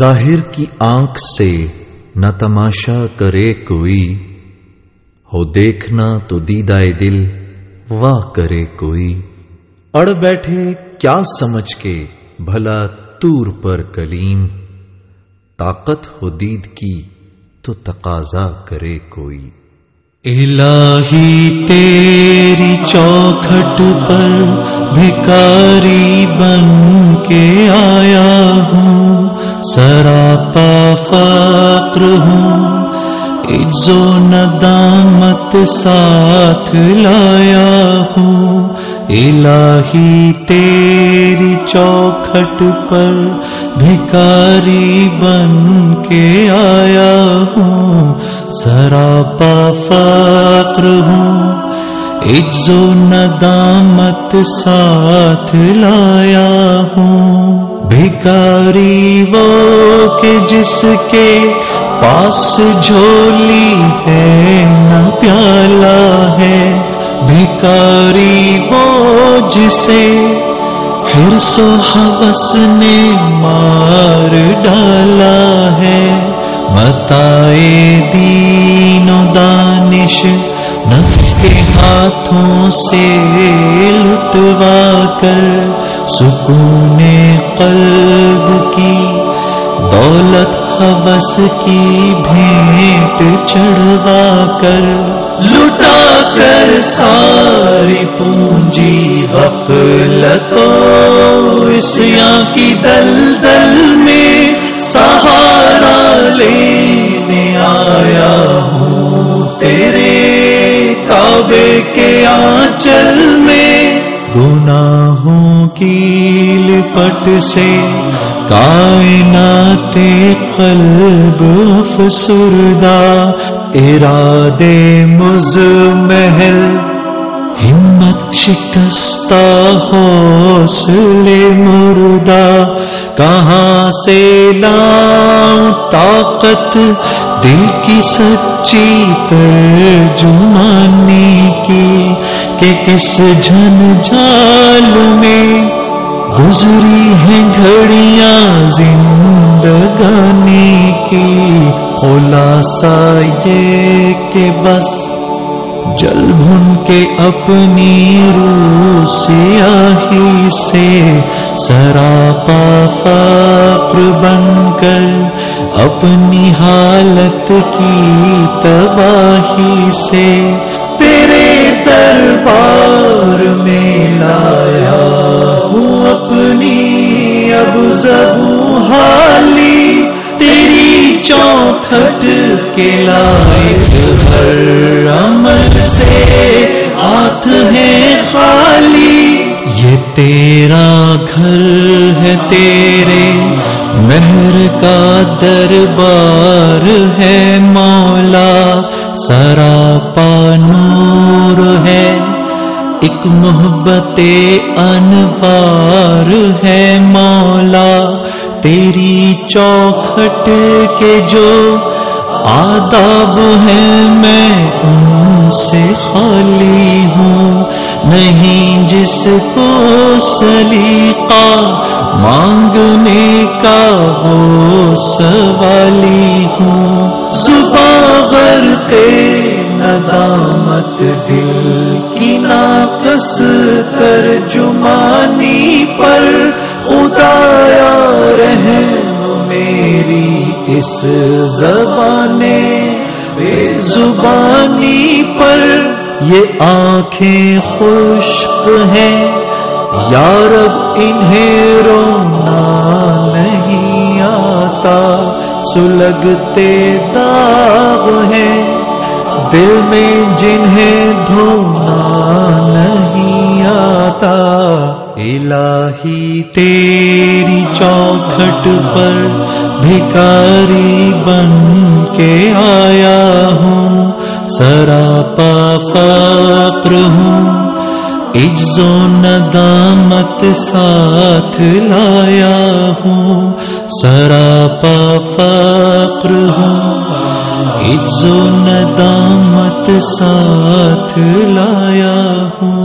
ظاہر کی آنکھ سے نہ تماشا کرے کوئی، ہو دیکھنا تو دیدائے دل واہ کرے کوئی۔ اڑ بیٹھے کیا سمجھ کے بھلا تور پر کلیم۔ طاقت ہو دید کی تو تقاضا کرے کوئی۔ الہی تیری چوکھٹ پر بھکاری بن کے آیا۔ سراپا فقر ہوں۔ عز و ندامت ساتھ لایا ہوں۔ الہی تیری چوکھٹ پر بھکاری بن کے آیا ہوں۔ سراپا فقر ہوں۔ عز و ندامت ساتھ لایا ہوں۔ بھکاری وہ کہ جس کے پاس جھولی ہے، نہ پیالہ ہے۔ بھکاری وہ جسے پھر سو حوث نے مار ڈالا ہے۔ متائے دین و دانش نفس کے ہاتھوں سے لٹوا کر سکون قلب کی دولت حوث کی بھیٹ چڑھوا کر لٹا کر ساری پونجی غفلتوں اسیاں کی دل دل میں سہارا لینے آنچل میں گناہوں کی لپٹ سے کائنات قلب افسردہ ارادے مز محل ہمت شکستہ حوصلے مردہ، کہاں سے لاؤں طاقت دل کی سچی ترجمانی کی کہ کس جھن جال میں گزری ہیں گھڑیاں زندگانی کی؟ خلاصہ یہ کہ بس جل بھن کے اپنی روح سیاہی سے سراپا فقر بن کر اپنی حالت کی تباہی سے دربار میں لایا ہوں اپنی اب زبو حالی تیری چوکھٹ کے لائق ہر عمل سے ہاتھ ہے خالی۔ یہ تیرا گھر ہے تیرے مہر کا دربار ہے مولا۔ سراپا نور ہے، ایک محبت انوار ہے مولا، تیری چوکھٹ کے جو آداب ہیں میں ان سے خالی ہوں، نہیں جس کو سلیقہ مانگنے کا وہ سوالی ہوں۔ زباغر ندامت دل کی ناقص ترجمانی پر خدایا رحم میری اس زبان بے زبانی پر یہ آنکھیں خشک ہیں۔ یارب انہیں رونا نہیں آتا۔ سلگتے داغ ہیں دل میں، جنہیں دھونا نہیں آتا۔ الہی، تیری چوکھٹ پر بھکاری بن کے آیا ہوں۔ سراپا فقر ہوں۔ عجز و ندامت ساتھ لایا ہوں، سراپا فقر ہوں۔ عجز و ندامت ساتھ لایا ہوں۔